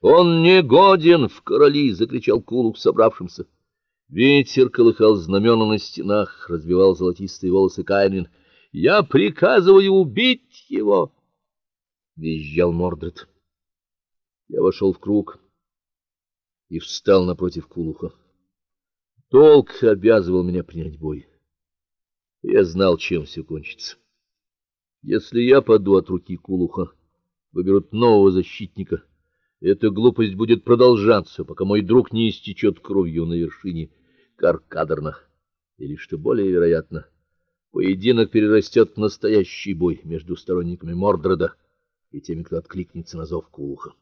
Он не годен в короли, закричал Кулук собравшимся. Ветер колыхал знамена на стенах, разбивал золотистые волосы Кайрин. Я приказываю убить его, визжал Мордред. Я вошел в круг и встал напротив Кулуха. Долг обязывал меня принять бой. Я знал, чем все кончится. Если я паду от руки Кулуха, выберут нового защитника. Эта глупость будет продолжаться, пока мой друг не истечет кровью на вершине Каркадерна. Или что более вероятно, поединок перерастет в настоящий бой между сторонниками Мордреда и теми, кто откликнется на зов Кулуха.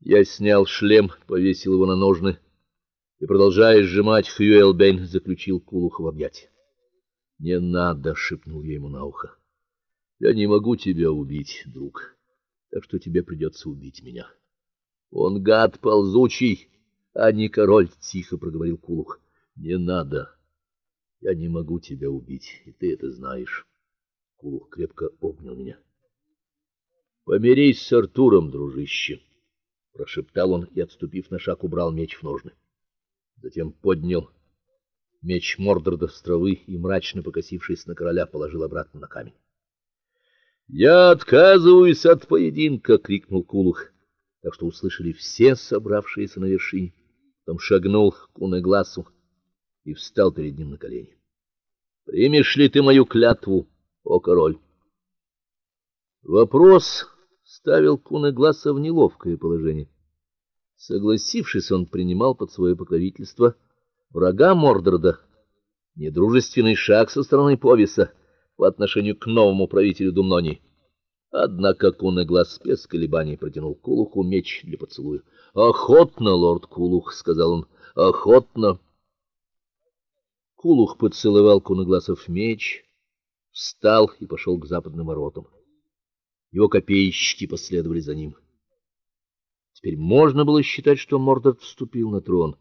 Я снял шлем, повесил его на ножны и, продолжая сжимать Хьюэлбейн, заключил Кулуха в объятия. "Не надо", шепнул я ему на ухо. "Я не могу тебя убить, друг. Так что тебе придется убить меня". "Он гад ползучий, а не король", тихо проговорил Кулух. "Не надо. Я не могу тебя убить, и ты это знаешь". Кулух крепко обнял меня. "Помирись с Артуром, дружище" прошептал он и, отступив на шаг, убрал меч в ножны. Затем поднял меч Мордорда с травы и мрачно покосившись на короля, положил обратно на камень. "Я отказываюсь от поединка", крикнул Кулух, так что услышали все собравшиеся на вершине. Потом шагнул к Кунегласу и встал перед ним на колени. "Примешь ли ты мою клятву, о король?" Вопрос ставил Кунегласа в неловкое положение. Согласившись, он принимал под свое покровительство врага Мордорда, недружественный шаг со стороны Повиса по отношению к новому правителю Думнони. Однако Кунеглас без колебаний протянул Кулуху меч для поцелуя. "Охотно, лорд Кулух", сказал он. "Охотно". Кулух поцеловал Кунегласов меч, встал и пошел к западным воротам. Его копейщики последовали за ним. Теперь можно было считать, что Мордорт вступил на трон.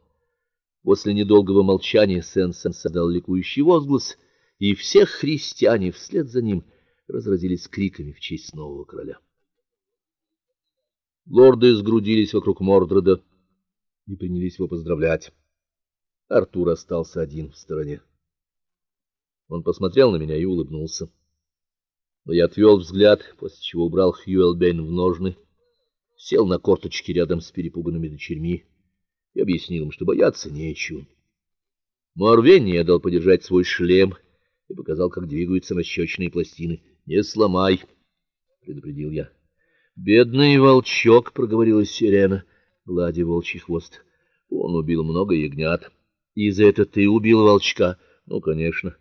После недолгого молчания Сен-Сенс дал ликующий возглас, и все христиане вслед за ним разразились криками в честь нового короля. Лорды сгрудились вокруг Мордреда и принялись его поздравлять. Артур остался один в стороне. Он посмотрел на меня и улыбнулся но я отвел взгляд, после чего убрал Хьюэлбейн в ножны, сел на корточки рядом с перепуганными дочерьми и объяснил им, что бояться нечего. Морвение дал подержать свой шлем и показал, как двигаются нащечные пластины. "Не сломай", предупредил я. "Бедный волчок", проговорила Сирена, гладя волчий хвост. "Он убил много ягнят. И за это ты убил волчка?" "Ну, конечно.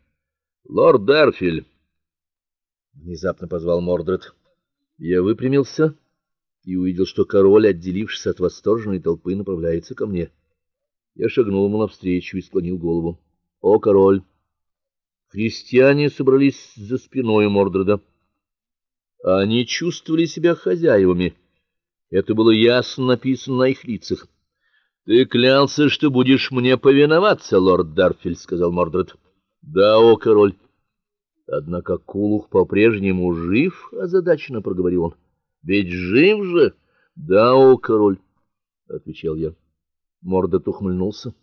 Лорд Дарфиль внезапно позвал Мордред. Я выпрямился и увидел, что король, отделившись от восторженной толпы, направляется ко мне. Я шагнул ему навстречу и склонил голову. "О, король!" Христиане собрались за спиной Мордреда. Они чувствовали себя хозяевами. Это было ясно написано на их лицах. Ты клялся, что будешь мне повиноваться, лорд Дарфиль, сказал Мордред. Да, о король. Однако Кулух по-прежнему жив, озадаченно проговорил он. Ведь жив же? Да, о король, отвечал я. Морда ухмыльнулся.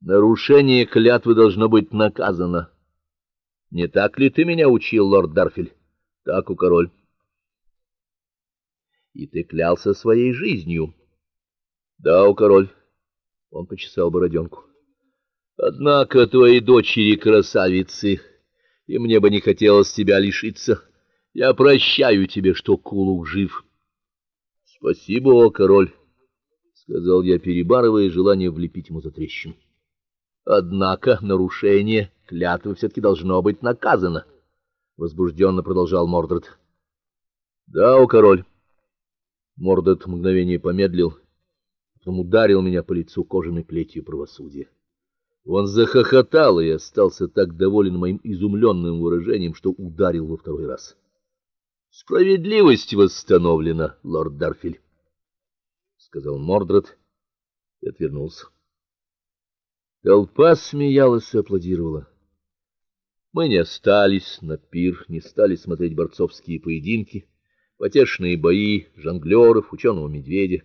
Нарушение клятвы должно быть наказано. Не так ли ты меня учил, лорд Дарфиль? Так, у король. И ты клялся своей жизнью. Да, у король. Он почесал бороденку. Однако твои дочери красавицы и мне бы не хотелось тебя лишиться. Я прощаю тебе, что Кулук жив. Спасибо, о король, сказал я, перебарывая желание влепить ему за трещину. Однако нарушение клятвы все таки должно быть наказано, возбужденно продолжал Мордред. Да, о король. Мордред мгновение помедлил, потом ударил меня по лицу кожаной плетью правосудия. Он захохотал и остался так доволен моим изумленным выражением, что ударил во второй раз. Справедливость восстановлена, лорд Дарфиль, сказал Мордред и отвернулся. Толпа смеялась и аплодировала. Мы не остались на пир, не стали смотреть борцовские поединки, потешные бои жонглеров, ученого медведя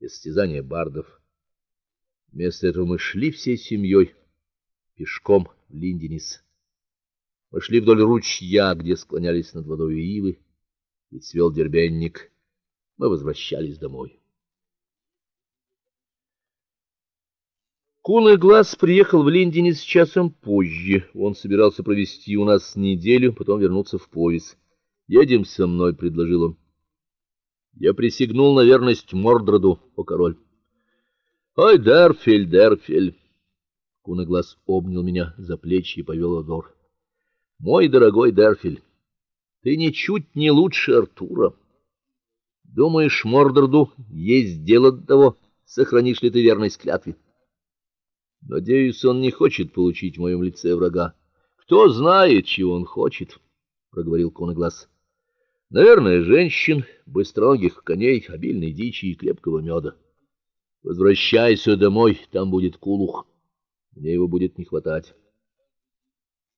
и состязания бардов. Вместо этого мы шли всей семьей пешком в Линденис. Мы шли вдоль ручья, где склонялись над водой ивы, и цвел дербенник. Мы возвращались домой. Кун глаз приехал в Линденис часом позже. Он собирался провести у нас неделю, потом вернуться в пояс. "Едем со мной", предложил он. Я присягнул на верность Мордроду, о король. "Ой, Дерфель, Дерфель!» Кунаглаз обнял меня за плечи и повел в двор. Мой дорогой Дерфель, ты ничуть не лучше Артура. Думаешь, Мордорду есть дело до того, сохранишь ли ты верность клятве? Надеюсь, он не хочет получить в моем лице врага. Кто знает, чего он хочет, проговорил Коноглаз. Наверное, женщин, быстроногих коней, обильной дичи и крепкого меда. Возвращайся домой, там будет кулух. Мне его будет не хватать.